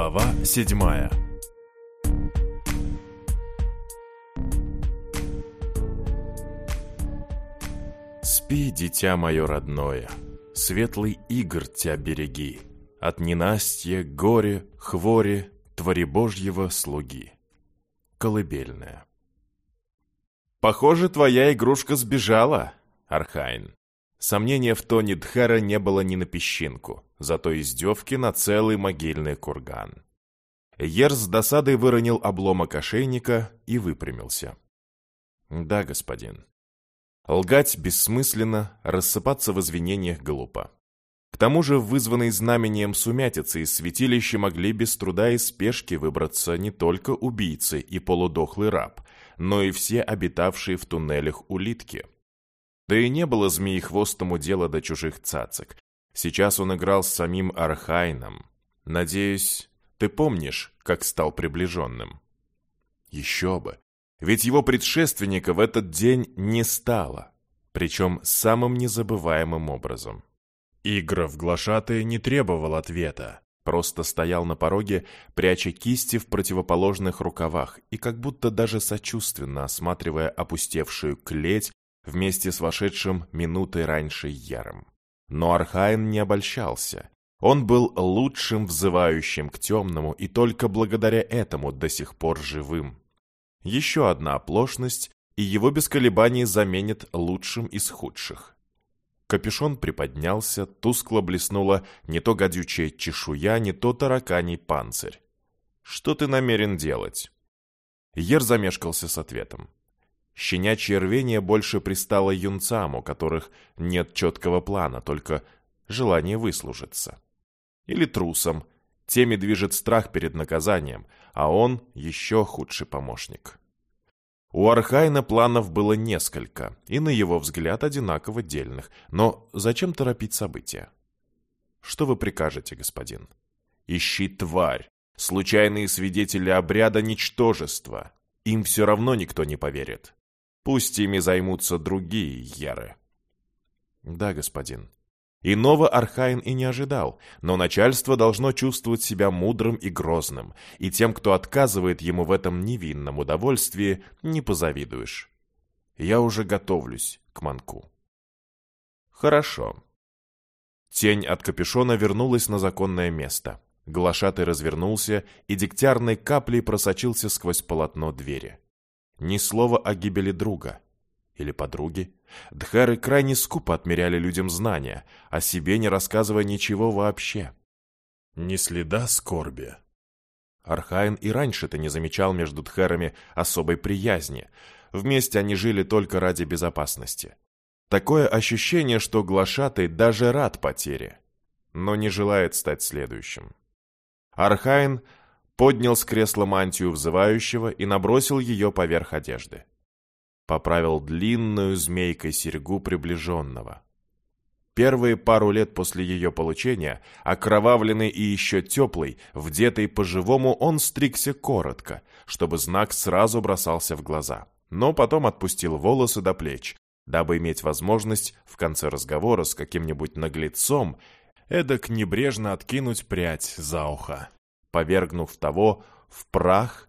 Глава седьмая Спи, дитя мое родное, Светлый Иггр тебя береги, От ненастья, горя, хвори, Твори Божьего слуги. Колыбельная «Похоже, твоя игрушка сбежала, Архайн». Сомнения в тоне Дхара не было ни на песчинку, зато издевки на целый могильный курган. Ер с досадой выронил обломок ошейника и выпрямился. «Да, господин». Лгать бессмысленно, рассыпаться в извинениях глупо. К тому же, вызванные знамением сумятицы из святилища могли без труда и спешки выбраться не только убийцы и полудохлый раб, но и все обитавшие в туннелях улитки. Да и не было змеи-хвостому дела до чужих цацок. Сейчас он играл с самим Архайном. Надеюсь, ты помнишь, как стал приближенным? Еще бы. Ведь его предшественника в этот день не стало. Причем самым незабываемым образом. Игра в глашатые не требовал ответа. Просто стоял на пороге, пряча кисти в противоположных рукавах и как будто даже сочувственно осматривая опустевшую клеть вместе с вошедшим минутой раньше Яром. Но Архаин не обольщался. Он был лучшим взывающим к темному и только благодаря этому до сих пор живым. Еще одна оплошность, и его без колебаний заменит лучшим из худших. Капюшон приподнялся, тускло блеснула не то гадючая чешуя, не то тараканий панцирь. «Что ты намерен делать?» Ер замешкался с ответом. Щенячье рвение больше пристало юнцам, у которых нет четкого плана, только желание выслужиться. Или трусам. Теми движет страх перед наказанием, а он еще худший помощник. У Архайна планов было несколько, и на его взгляд одинаково дельных, но зачем торопить события? Что вы прикажете, господин? Ищи тварь, случайные свидетели обряда ничтожества. Им все равно никто не поверит. Пусть ими займутся другие яры. Да, господин. Иного Архаин и не ожидал, но начальство должно чувствовать себя мудрым и грозным, и тем, кто отказывает ему в этом невинном удовольствии, не позавидуешь. Я уже готовлюсь к манку. Хорошо. Тень от капюшона вернулась на законное место. Глашатый развернулся и дегтярной каплей просочился сквозь полотно двери. Ни слова о гибели друга или подруги. Дхары крайне скупо отмеряли людям знания, о себе не рассказывая ничего вообще. Ни следа скорби. Архаин и раньше-то не замечал между дхарами особой приязни. Вместе они жили только ради безопасности. Такое ощущение, что глашатый даже рад потере, но не желает стать следующим. Архаин поднял с кресла мантию взывающего и набросил ее поверх одежды. Поправил длинную змейкой серьгу приближенного. Первые пару лет после ее получения, окровавленный и еще теплый, вдетый по-живому, он стригся коротко, чтобы знак сразу бросался в глаза. Но потом отпустил волосы до плеч, дабы иметь возможность в конце разговора с каким-нибудь наглецом эдак небрежно откинуть прядь за ухо повергнув того в прах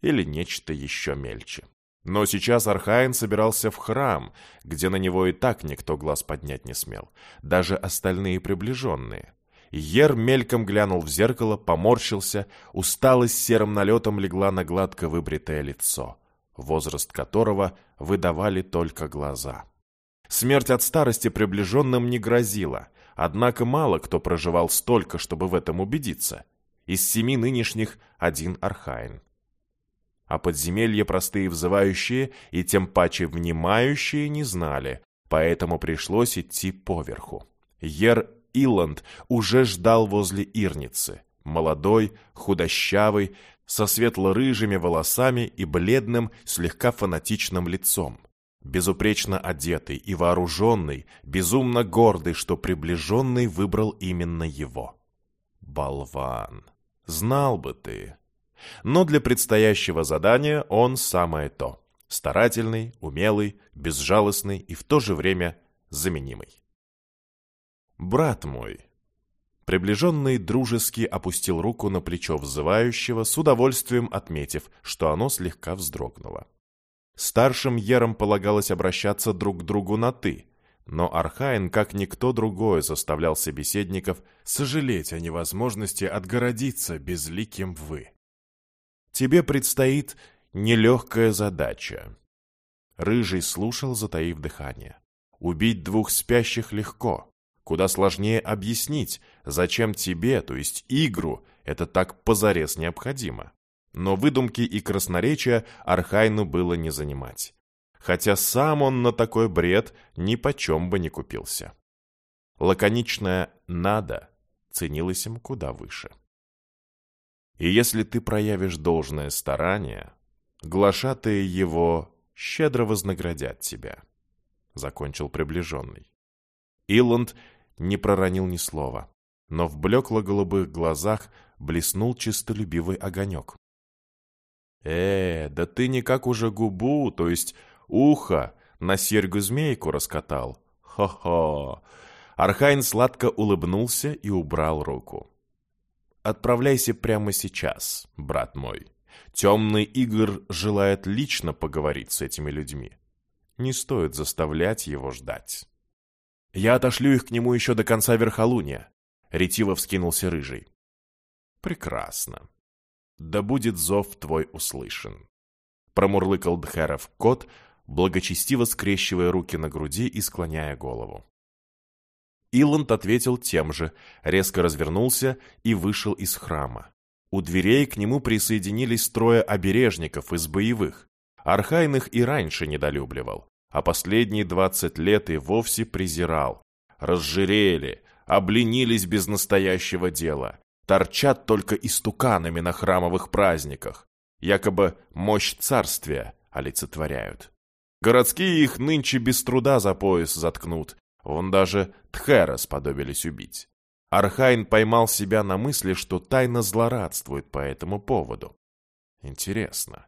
или нечто еще мельче. Но сейчас Архаин собирался в храм, где на него и так никто глаз поднять не смел, даже остальные приближенные. Ер мельком глянул в зеркало, поморщился, усталость серым налетом легла на гладко выбритое лицо, возраст которого выдавали только глаза. Смерть от старости приближенным не грозила, однако мало кто проживал столько, чтобы в этом убедиться. Из семи нынешних один Архаин. А подземелье простые взывающие и тем паче внимающие не знали, поэтому пришлось идти поверху. Ер Иланд уже ждал возле Ирницы, молодой, худощавый, со светло-рыжими волосами и бледным, слегка фанатичным лицом. Безупречно одетый и вооруженный, безумно гордый, что приближенный выбрал именно его. Болван. Знал бы ты. Но для предстоящего задания он самое то. Старательный, умелый, безжалостный и в то же время заменимый. «Брат мой, Приближенный дружески опустил руку на плечо взывающего, с удовольствием отметив, что оно слегка вздрогнуло. Старшим ерам полагалось обращаться друг к другу на «ты», но Архаин, как никто другой, заставлял собеседников сожалеть о невозможности отгородиться безликим «вы». «Тебе предстоит нелегкая задача». Рыжий слушал, затаив дыхание. «Убить двух спящих легко. Куда сложнее объяснить, зачем тебе, то есть игру, это так позарез необходимо. Но выдумки и красноречия Архайну было не занимать. Хотя сам он на такой бред ни почем бы не купился. Лаконичное «надо» ценилось им куда выше. И если ты проявишь должное старание, глашатые его щедро вознаградят тебя, — закончил приближенный. Иланд не проронил ни слова, но в блекло-голубых глазах блеснул чистолюбивый огонек. «Э, да ты никак уже губу, то есть ухо, на серьгу-змейку раскатал. Хо-хо!» Архайн сладко улыбнулся и убрал руку. «Отправляйся прямо сейчас, брат мой. Темный Игорь желает лично поговорить с этими людьми. Не стоит заставлять его ждать». «Я отошлю их к нему еще до конца верхолуния», — ретиво вскинулся Рыжий. «Прекрасно да будет зов твой услышан. Промурлыкал Дхаров кот, благочестиво скрещивая руки на груди и склоняя голову. Иланд ответил тем же, резко развернулся и вышел из храма. У дверей к нему присоединились трое обережников из боевых. Архайн и раньше недолюбливал, а последние двадцать лет и вовсе презирал. Разжирели, обленились без настоящего дела, торчат только истуканами на храмовых праздниках, якобы мощь царствия олицетворяют. Городские их нынче без труда за пояс заткнут, вон даже Тхера сподобились убить. Архайн поймал себя на мысли, что тайно злорадствует по этому поводу. Интересно,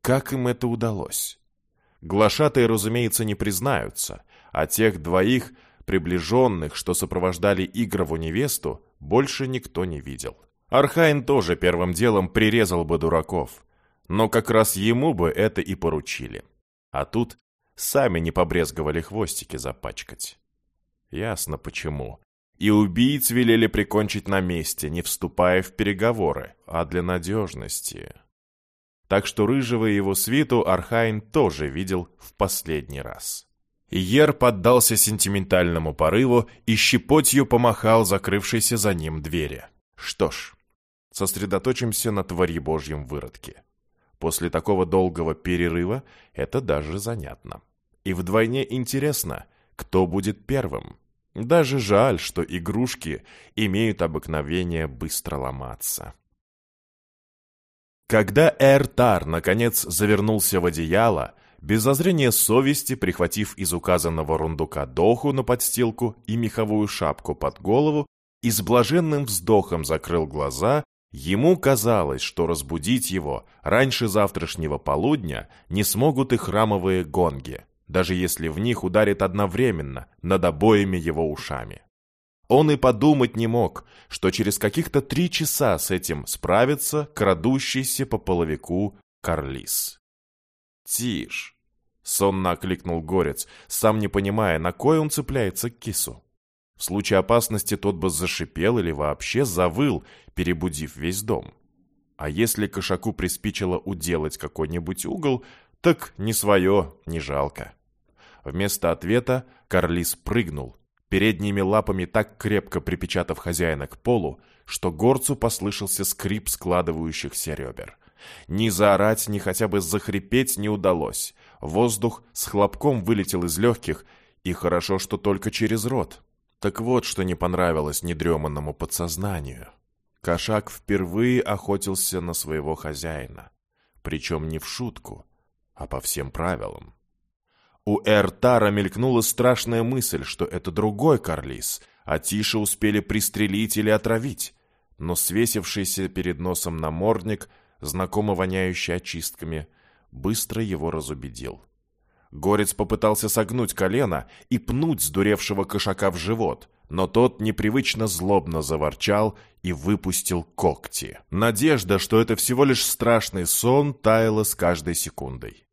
как им это удалось? Глашатые, разумеется, не признаются, а тех двоих приближенных, что сопровождали Иггрову невесту, больше никто не видел. Архайн тоже первым делом прирезал бы дураков, но как раз ему бы это и поручили. А тут сами не побрезговали хвостики запачкать. Ясно почему. И убийц велели прикончить на месте, не вступая в переговоры, а для надежности. Так что Рыжего и его свиту Архайн тоже видел в последний раз. Ер поддался сентиментальному порыву и щепотью помахал закрывшейся за ним двери. Что ж, сосредоточимся на твари божьем выродке. После такого долгого перерыва это даже занятно. И вдвойне интересно, кто будет первым. Даже жаль, что игрушки имеют обыкновение быстро ломаться. Когда Эртар наконец завернулся в одеяло, без зазрения совести, прихватив из указанного рундука доху на подстилку и меховую шапку под голову, и с блаженным вздохом закрыл глаза, ему казалось, что разбудить его раньше завтрашнего полудня не смогут и храмовые гонги, даже если в них ударит одновременно над обоими его ушами. Он и подумать не мог, что через каких-то три часа с этим справится крадущийся по половику Карлис. «Тише!» — сонно окликнул Горец, сам не понимая, на кой он цепляется к кису. В случае опасности тот бы зашипел или вообще завыл, перебудив весь дом. А если кошаку приспичило уделать какой-нибудь угол, так не свое, не жалко. Вместо ответа Карлис прыгнул, передними лапами так крепко припечатав хозяина к полу, что горцу послышался скрип складывающихся ребер. Ни заорать, ни хотя бы захрипеть не удалось. Воздух с хлопком вылетел из легких, и хорошо, что только через рот. Так вот, что не понравилось недреманному подсознанию. Кошак впервые охотился на своего хозяина. Причем не в шутку, а по всем правилам. У Эртара мелькнула страшная мысль, что это другой Карлис, а Тиша успели пристрелить или отравить. Но свесившийся перед носом намордник знакомо воняющий очистками, быстро его разубедил. Горец попытался согнуть колено и пнуть сдуревшего кошака в живот, но тот непривычно злобно заворчал и выпустил когти. Надежда, что это всего лишь страшный сон, таяла с каждой секундой.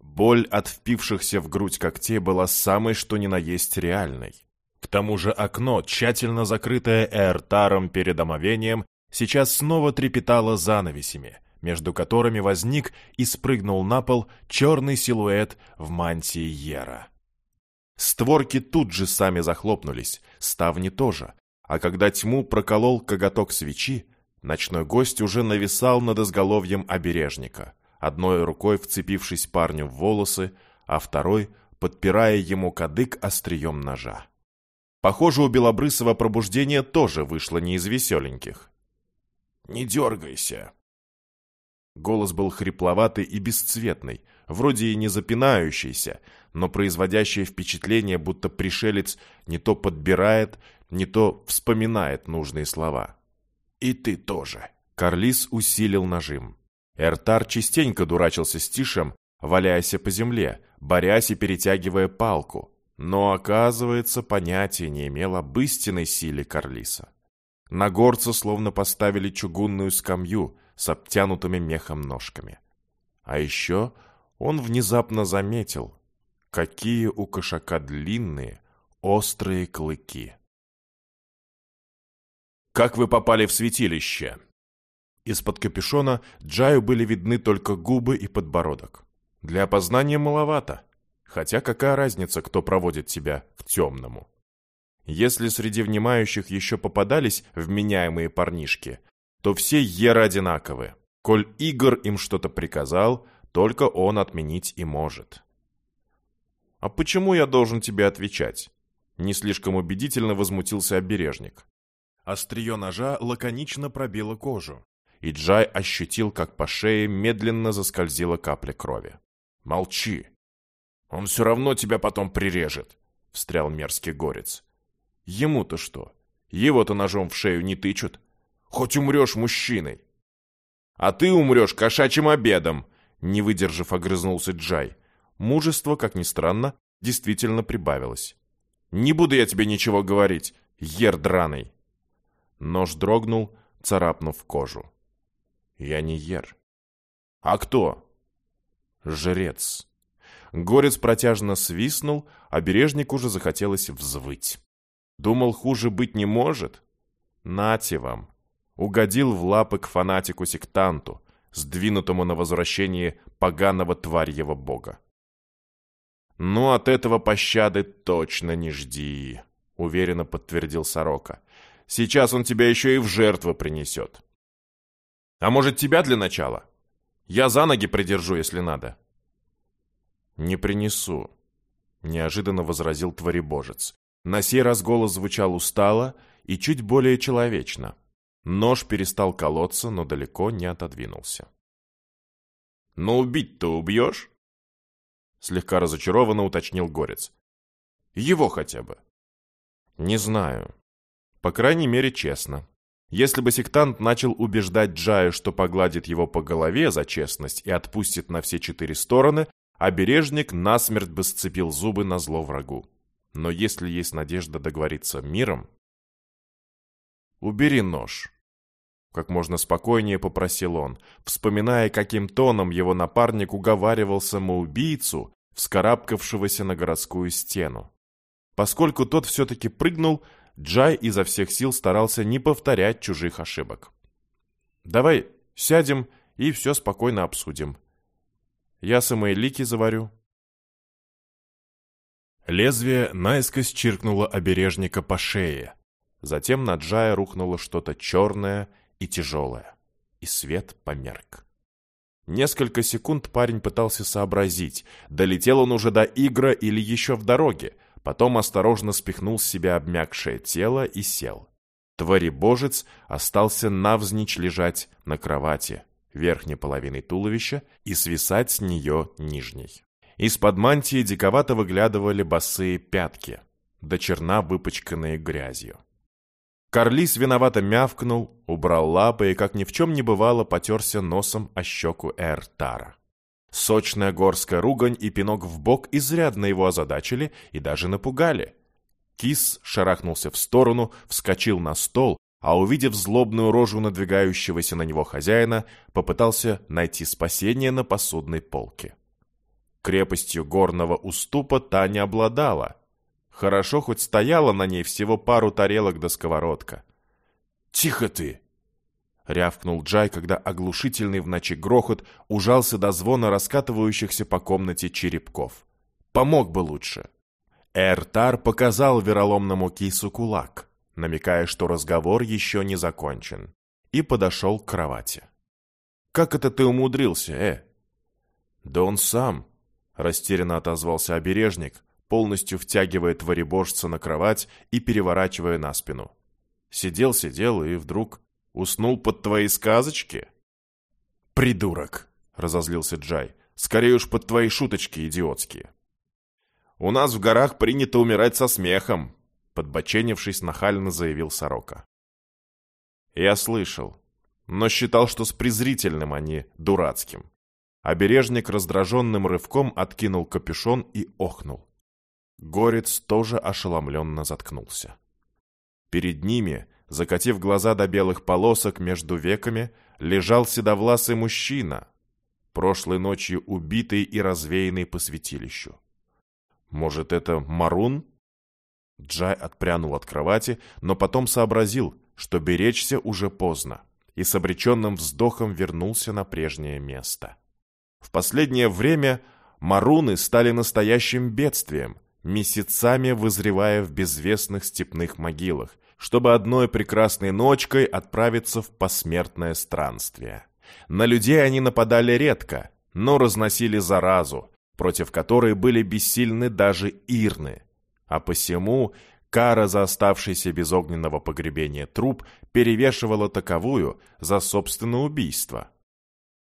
Боль от впившихся в грудь когтей была самой что ни на есть реальной. К тому же окно, тщательно закрытое Эртаром перед омовением, сейчас снова трепетало занавесями, между которыми возник и спрыгнул на пол черный силуэт в мантии Ера. Створки тут же сами захлопнулись, ставни тоже, а когда тьму проколол коготок свечи, ночной гость уже нависал над изголовьем обережника, одной рукой вцепившись парню в волосы, а второй подпирая ему кадык острием ножа. Похоже, у Белобрысова пробуждение тоже вышло не из веселеньких. «Не дергайся!» Голос был хрипловатый и бесцветный, вроде и не запинающийся, но производящее впечатление, будто пришелец не то подбирает, не то вспоминает нужные слова. «И ты тоже!» Карлис усилил нажим. Эртар частенько дурачился с Тишем, валяясь по земле, борясь и перетягивая палку, но, оказывается, понятия не имел об истинной силе Карлиса. На горца словно поставили чугунную скамью с обтянутыми мехом ножками. А еще он внезапно заметил, какие у кошака длинные, острые клыки. «Как вы попали в святилище?» Из-под капюшона Джаю были видны только губы и подбородок. Для опознания маловато. Хотя какая разница, кто проводит тебя в темному? Если среди внимающих еще попадались вменяемые парнишки, то все еры одинаковы. Коль Игорь им что-то приказал, только он отменить и может. «А почему я должен тебе отвечать?» Не слишком убедительно возмутился обережник. Острие ножа лаконично пробило кожу, и Джай ощутил, как по шее медленно заскользила капля крови. «Молчи!» «Он все равно тебя потом прирежет», — встрял мерзкий горец. «Ему-то что? Его-то ножом в шею не тычут. Хоть умрешь мужчиной». «А ты умрешь кошачьим обедом», — не выдержав, огрызнулся Джай. Мужество, как ни странно, действительно прибавилось. «Не буду я тебе ничего говорить, ер драный!» Нож дрогнул, царапнув кожу. «Я не ер». «А кто?» «Жрец». Горец протяжно свистнул, а бережник уже захотелось взвыть. Думал, хуже быть не может? Нате вам. Угодил в лапы к фанатику-сектанту, сдвинутому на возвращение поганого тварьего бога. «Ну, от этого пощады точно не жди», — уверенно подтвердил Сорока. «Сейчас он тебя еще и в жертву принесет». «А может, тебя для начала? Я за ноги придержу, если надо». «Не принесу», — неожиданно возразил творебожец. На сей раз голос звучал устало и чуть более человечно. Нож перестал колоться, но далеко не отодвинулся. «Но убить-то убьешь?» Слегка разочарованно уточнил Горец. «Его хотя бы». «Не знаю. По крайней мере, честно. Если бы сектант начал убеждать Джая, что погладит его по голове за честность и отпустит на все четыре стороны, обережник насмерть бы сцепил зубы на зло врагу. Но если есть надежда договориться миром... «Убери нож», — как можно спокойнее попросил он, вспоминая, каким тоном его напарник уговаривал самоубийцу, вскарабкавшегося на городскую стену. Поскольку тот все-таки прыгнул, Джай изо всех сил старался не повторять чужих ошибок. «Давай сядем и все спокойно обсудим. Я самоэлики заварю». Лезвие наискось чиркнуло обережника по шее. Затем на Джая рухнуло что-то черное и тяжелое. И свет померк. Несколько секунд парень пытался сообразить, долетел он уже до Игра или еще в дороге, потом осторожно спихнул с себя обмякшее тело и сел. Творебожец остался навзничь лежать на кровати, верхней половиной туловища и свисать с нее нижней. Из-под мантии диковато выглядывали босые пятки, до черна выпачканные грязью. Карлис виновато мявкнул, убрал лапы и, как ни в чем не бывало, потерся носом о щеку Эртара. Сочная горская ругань и пинок в бок изрядно его озадачили и даже напугали. Кис шарахнулся в сторону, вскочил на стол, а увидев злобную рожу надвигающегося на него хозяина, попытался найти спасение на посудной полке. Крепостью горного уступа та не обладала. Хорошо хоть стояла на ней всего пару тарелок до сковородка. «Тихо ты!» — рявкнул Джай, когда оглушительный в ночи грохот ужался до звона раскатывающихся по комнате черепков. «Помог бы лучше!» Эртар показал вероломному кису кулак, намекая, что разговор еще не закончен, и подошел к кровати. «Как это ты умудрился, э?» «Да он сам», — растерянно отозвался обережник, полностью втягивая творебожца на кровать и переворачивая на спину. Сидел-сидел и вдруг уснул под твои сказочки? «Придурок!» — разозлился Джай. «Скорее уж под твои шуточки идиотские». «У нас в горах принято умирать со смехом», — подбоченившись, нахально заявил Сорока. «Я слышал, но считал, что с презрительным, а не дурацким». Обережник раздраженным рывком откинул капюшон и охнул. Горец тоже ошеломленно заткнулся. Перед ними, закатив глаза до белых полосок между веками, лежал седовласый мужчина, прошлой ночью убитый и развеянный по святилищу. Может, это Марун? Джай отпрянул от кровати, но потом сообразил, что беречься уже поздно, и с обреченным вздохом вернулся на прежнее место. В последнее время маруны стали настоящим бедствием, месяцами вызревая в безвестных степных могилах, чтобы одной прекрасной ночкой отправиться в посмертное странствие. На людей они нападали редко, но разносили заразу, против которой были бессильны даже ирны. А посему кара за оставшийся без огненного погребения труп перевешивала таковую за собственное убийство.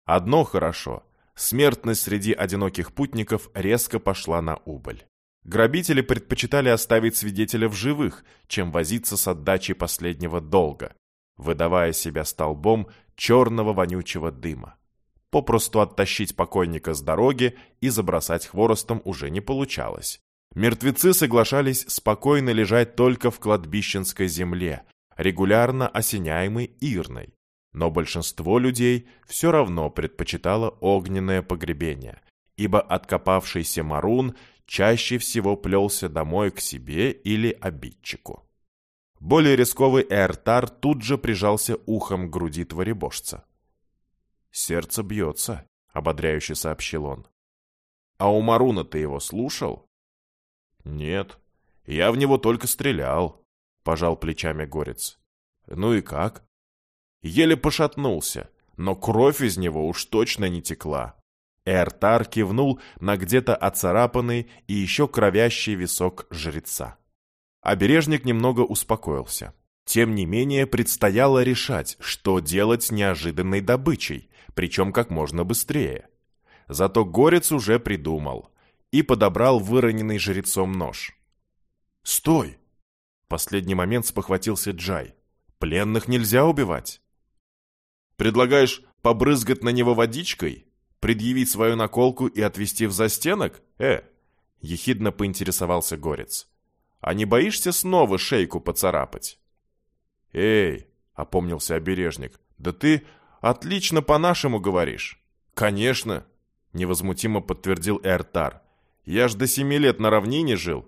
Одно хорошо – смертность среди одиноких путников резко пошла на убыль. Грабители предпочитали оставить свидетеля в живых, чем возиться с отдачей последнего долга, выдавая себя столбом черного вонючего дыма. Попросту оттащить покойника с дороги и забросать хворостом уже не получалось. Мертвецы соглашались спокойно лежать только в кладбищенской земле, регулярно осеняемой ирной. Но большинство людей все равно предпочитало огненное погребение, ибо откопавшийся Марун чаще всего плелся домой к себе или обидчику. Более рисковый Эртар тут же прижался ухом к груди творебожца. «Сердце бьется», — ободряюще сообщил он. «А у Маруна ты его слушал?» «Нет, я в него только стрелял», — пожал плечами Горец. «Ну и как?» Еле пошатнулся, но кровь из него уж точно не текла. Эртар кивнул на где-то оцарапанный и еще кровящий висок жреца. Обережник немного успокоился. Тем не менее, предстояло решать, что делать с неожиданной добычей, причем как можно быстрее. Зато Горец уже придумал и подобрал выроненный жрецом нож. «Стой!» В последний момент спохватился Джай. «Пленных нельзя убивать!» «Предлагаешь побрызгать на него водичкой?» Предъявить свою наколку и отвезти в застенок? Э!» Ехидно поинтересовался Горец. «А не боишься снова шейку поцарапать?» «Эй!» — опомнился обережник. «Да ты отлично по-нашему говоришь!» «Конечно!» — невозмутимо подтвердил Эртар. «Я ж до семи лет на равнине жил!»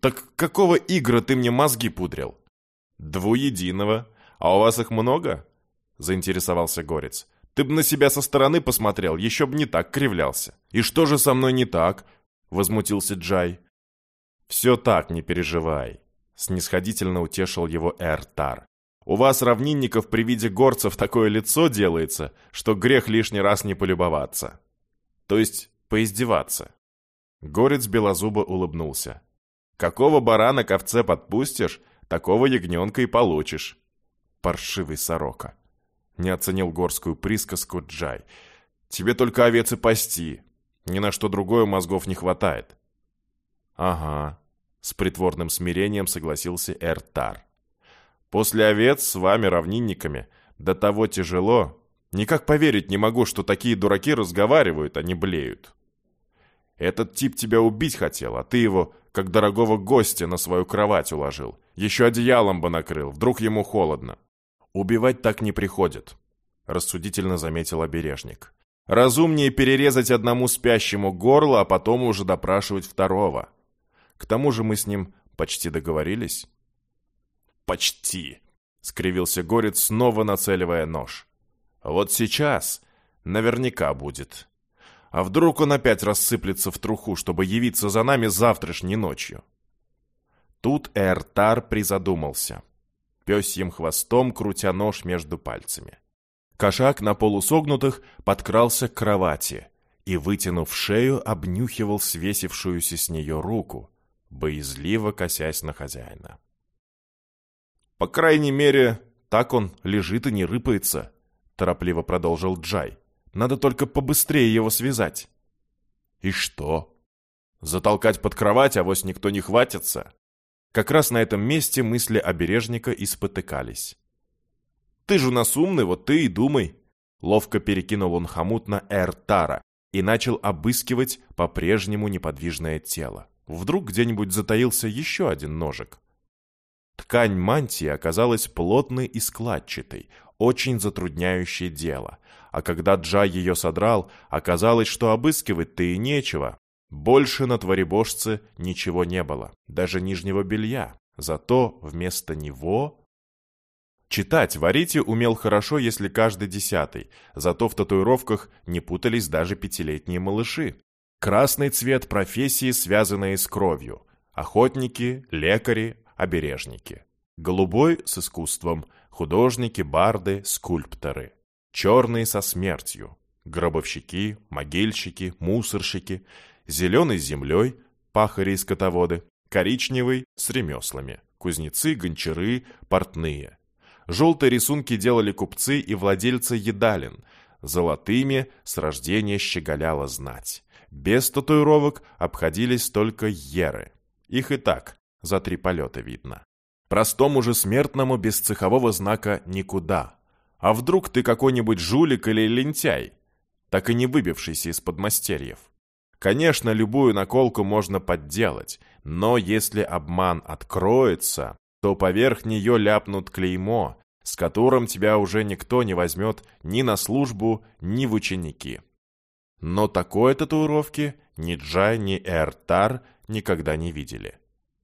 «Так какого игра ты мне мозги пудрил?» «Двуединого. А у вас их много?» — заинтересовался Горец. Ты бы на себя со стороны посмотрел, еще бы не так кривлялся. И что же со мной не так? Возмутился Джай. Все так, не переживай. Снисходительно утешил его Эртар. У вас, равнинников, при виде горцев такое лицо делается, что грех лишний раз не полюбоваться. То есть, поиздеваться. Горец белозубо улыбнулся. Какого барана к овце подпустишь, такого ягненка и получишь. Паршивый сорока. Не оценил горскую присказку Джай. «Тебе только овец и пасти. Ни на что другое мозгов не хватает». «Ага», — с притворным смирением согласился Эртар. «После овец с вами, равнинниками, до того тяжело. Никак поверить не могу, что такие дураки разговаривают, а не блеют. Этот тип тебя убить хотел, а ты его, как дорогого гостя на свою кровать уложил. Еще одеялом бы накрыл, вдруг ему холодно. Убивать так не приходит, рассудительно заметил обережник. Разумнее перерезать одному спящему горло, а потом уже допрашивать второго. К тому же мы с ним почти договорились. Почти, скривился Горец, снова нацеливая нож. Вот сейчас наверняка будет. А вдруг он опять рассыплется в труху, чтобы явиться за нами завтрашней ночью? Тут Эртар призадумался, пёсьим хвостом крутя нож между пальцами. Кошак на полусогнутых подкрался к кровати и, вытянув шею, обнюхивал свесившуюся с нее руку, боязливо косясь на хозяина. «По крайней мере, так он лежит и не рыпается», — торопливо продолжил Джай. «Надо только побыстрее его связать». «И что? Затолкать под кровать, а вось никто не хватится?» Как раз на этом месте мысли обережника и спотыкались. «Ты же у нас умный, вот ты и думай!» Ловко перекинул он хомут на Эртара и начал обыскивать по-прежнему неподвижное тело. Вдруг где-нибудь затаился еще один ножик. Ткань мантии оказалась плотной и складчатой, очень затрудняющей дело. А когда Джай ее содрал, оказалось, что обыскивать-то и нечего. Больше на творебожце ничего не было, даже нижнего белья. Зато вместо него... Читать Варите умел хорошо, если каждый десятый, зато в татуировках не путались даже пятилетние малыши. Красный цвет профессии, связанные с кровью. Охотники, лекари, обережники. Голубой с искусством, художники, барды, скульпторы. Черный со смертью. Гробовщики, могильщики, мусорщики. Зеленый с землей, пахари и скотоводы. Коричневый с ремеслами. Кузнецы, гончары, портные. Желтые рисунки делали купцы и владельцы едалин. Золотыми с рождения щеголяла знать. Без татуировок обходились только еры. Их и так за три полета видно. Простому же смертному без цехового знака никуда. А вдруг ты какой-нибудь жулик или лентяй, так и не выбившийся из подмастерьев? Конечно, любую наколку можно подделать, но если обман откроется, то поверх нее ляпнут клеймо, с которым тебя уже никто не возьмет ни на службу, ни в ученики. Но такой татуировки ни Джай, ни Эртар никогда не видели.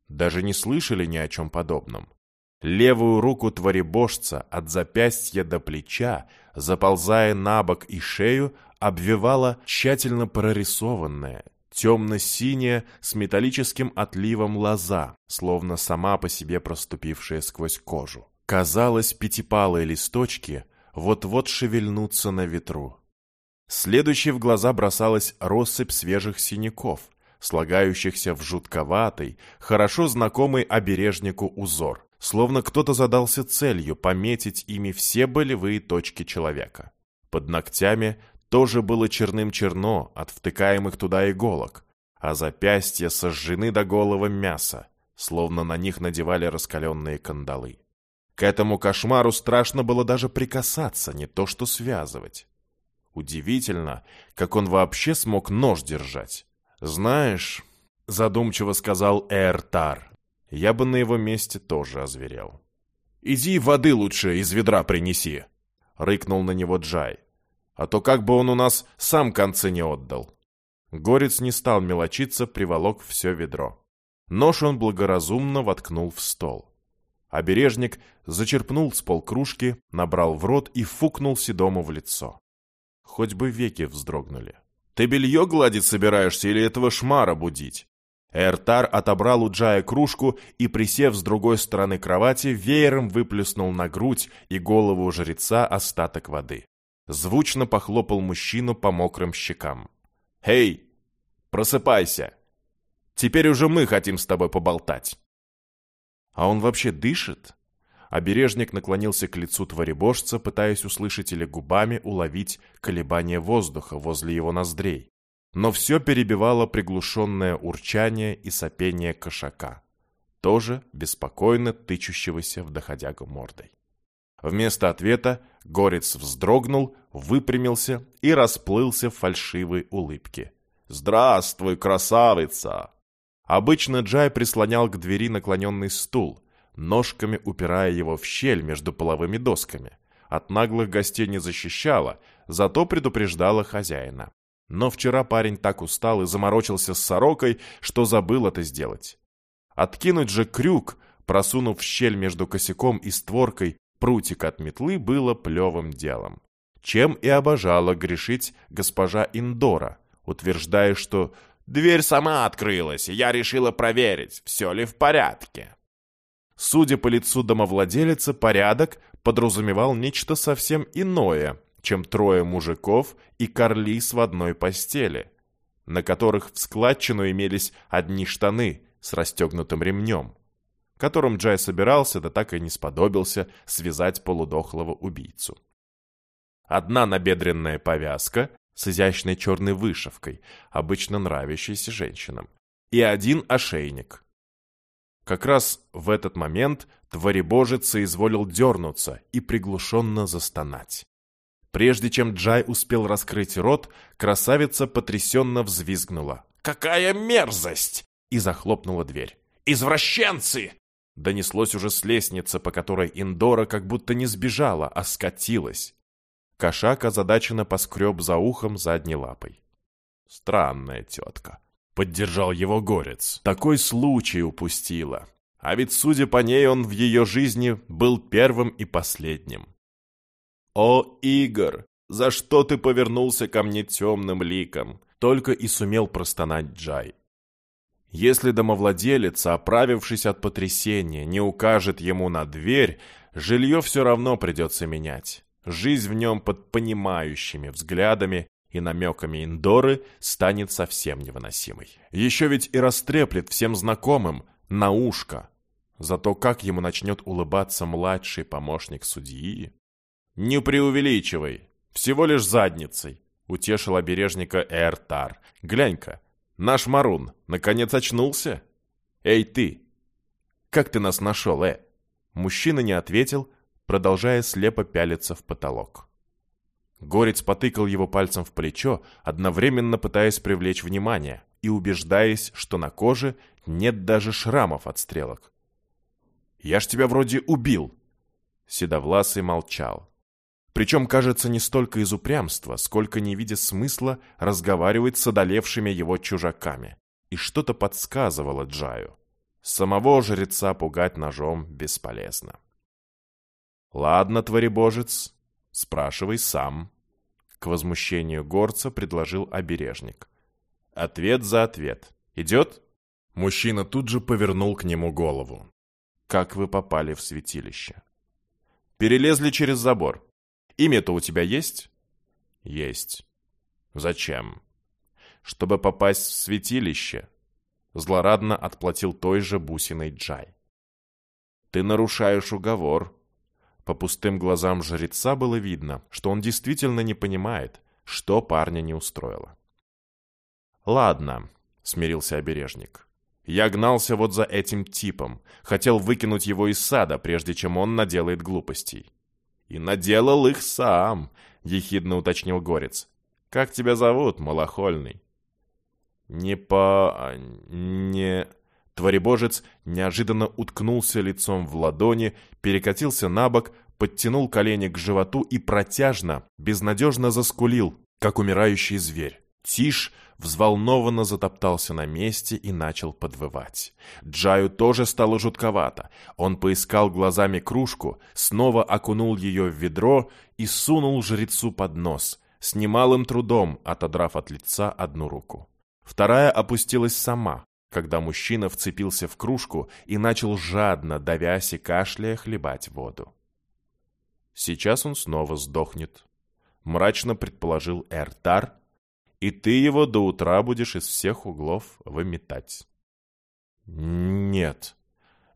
Даже не слышали ни о чем подобном. Левую руку творебожца от запястья до плеча, заползая на бок и шею, обвивала тщательно прорисованная, темно-синяя с металлическим отливом лоза, словно сама по себе проступившая сквозь кожу. Казалось, пятипалые листочки вот-вот шевельнутся на ветру. Следующей в глаза бросалась россыпь свежих синяков, слагающихся в жутковатый, хорошо знакомый обережнику узор, словно кто-то задался целью пометить ими все болевые точки человека. Под ногтями тоже было черным-черно от втыкаемых туда иголок, а запястья сожжены до голого мяса, словно на них надевали раскаленные кандалы. К этому кошмару страшно было даже прикасаться, не то что связывать. Удивительно, как он вообще смог нож держать. «Знаешь», — задумчиво сказал Эртар, — «я бы на его месте тоже озверел». «Иди воды лучше из ведра принеси», — рыкнул на него Джай. «А то как бы он у нас сам концы не отдал». Горец не стал мелочиться, приволок все ведро. Нож он благоразумно воткнул в стол. Обережник зачерпнул с полкружки, набрал в рот и фукнул Седому в лицо. Хоть бы веки вздрогнули. «Ты белье гладить собираешься или этого шмара будить?» Эртар отобрал у Джая кружку и, присев с другой стороны кровати, веером выплеснул на грудь и голову жреца остаток воды. Звучно похлопал мужчину по мокрым щекам. «Эй, просыпайся! Теперь уже мы хотим с тобой поболтать!» А он вообще дышит? Обережник наклонился к лицу творебожца, пытаясь услышать или губами уловить колебание воздуха возле его ноздрей. Но все перебивало приглушенное урчание и сопение кошака, тоже беспокойно тычущегося в доходягу мордой. Вместо ответа горец вздрогнул, выпрямился и расплылся в фальшивой улыбке. «Здравствуй, красавица!» Обычно Джай прислонял к двери наклоненный стул, ножками упирая его в щель между половыми досками. От наглых гостей не защищала, зато предупреждала хозяина. Но вчера парень так устал и заморочился с сорокой, что забыл это сделать. Откинуть же крюк, просунув щель между косяком и створкой прутик от метлы, было плевым делом. Чем и обожала грешить госпожа Индора, утверждая, что «дверь сама открылась, и я решила проверить, все ли в порядке». Судя по лицу домовладелицы, порядок подразумевал нечто совсем иное, чем трое мужиков и карлис в одной постели, на которых в складчину имелись одни штаны с расстегнутым ремнем, которым Джай собирался, да так и не сподобился связать полудохлого убийцу. Одна набедренная повязка с изящной черной вышивкой, обычно нравящейся женщинам, и один ошейник. Как раз в этот момент творебожец соизволил дернуться и приглушенно застонать. Прежде чем Джай успел раскрыть рот, красавица потрясенно взвизгнула. «Какая мерзость!» и захлопнула дверь. «Извращенцы!» Донеслось уже с лестницы, по которой Индора как будто не сбежала, а скатилась. Кошак озадаченно поскреб за ухом задней лапой. «Странная тетка», — поддержал его горец. «Такой случай упустила. А ведь, судя по ней, он в ее жизни был первым и последним. «О, Игорь, за что ты повернулся ко мне темным ликом?» Только и сумел простонать Джай. Если домовладелец, оправившись от потрясения, не укажет ему на дверь, жилье все равно придется менять. Жизнь в нем под понимающими взглядами и намеками Индоры станет совсем невыносимой. Еще ведь и растреплет всем знакомым на ушко. Зато как ему начнет улыбаться младший помощник судьи? «Не преувеличивай, всего лишь задницей», — утешил обережника Эртар. «Глянь-ка, наш Марун наконец очнулся? Эй, ты! Как ты нас нашел, э?» Мужчина не ответил, продолжая слепо пялиться в потолок. Горец потыкал его пальцем в плечо, одновременно пытаясь привлечь внимание и убеждаясь, что на коже нет даже шрамов от стрелок. «Я ж тебя вроде убил!» Седовласый молчал. Причем, кажется, не столько из упрямства, сколько не видя смысла разговаривать с одолевшими его чужаками. И что-то подсказывало Джаю. Самого жреца пугать ножом бесполезно. «Ладно, творебожец, спрашивай сам», — к возмущению горца предложил обережник. «Ответ за ответ. Идет?» Мужчина тут же повернул к нему голову. «Как вы попали в святилище?» «Перелезли через забор. Имя-то у тебя есть? Есть. Зачем? Чтобы попасть в святилище. Злорадно отплатил той же бусиной Джай. Ты нарушаешь уговор. По пустым глазам жреца было видно, что он действительно не понимает, что парня не устроило. «Ладно», — смирился обережник. «Я гнался вот за этим типом, хотел выкинуть его из сада, прежде чем он наделает глупостей. «И наделал их сам», — ехидно уточнил Горец. «Как тебя зовут, малохольный?» «Не по... не...» Творебожец неожиданно уткнулся лицом в ладони, перекатился на бок, подтянул колени к животу и протяжно, безнадежно заскулил, как умирающий зверь. Тиш взволнованно затоптался на месте и начал подвывать. Джаю тоже стало жутковато. Он поискал глазами кружку, снова окунул ее в ведро и сунул жрецу под нос, с немалым трудом отодрав от лица одну руку. Вторая опустилась сама, когда мужчина вцепился в кружку и начал жадно, давясь и кашляя, хлебать воду. Сейчас он снова сдохнет, мрачно предположил Эртар, и ты его до утра будешь из всех углов выметать. Нет.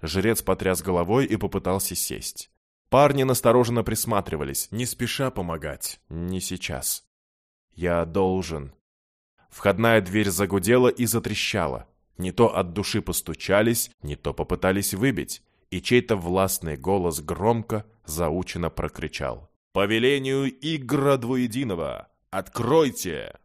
Жрец потряс головой и попытался сесть. Парни настороженно присматривались, не спеша помогать. Не сейчас. Я должен. Входная дверь загудела и затрещала. Не то от души постучались, не то попытались выбить. И чей-то властный голос громко, заучено прокричал. «По велению Игра Двуединого! Откройте!»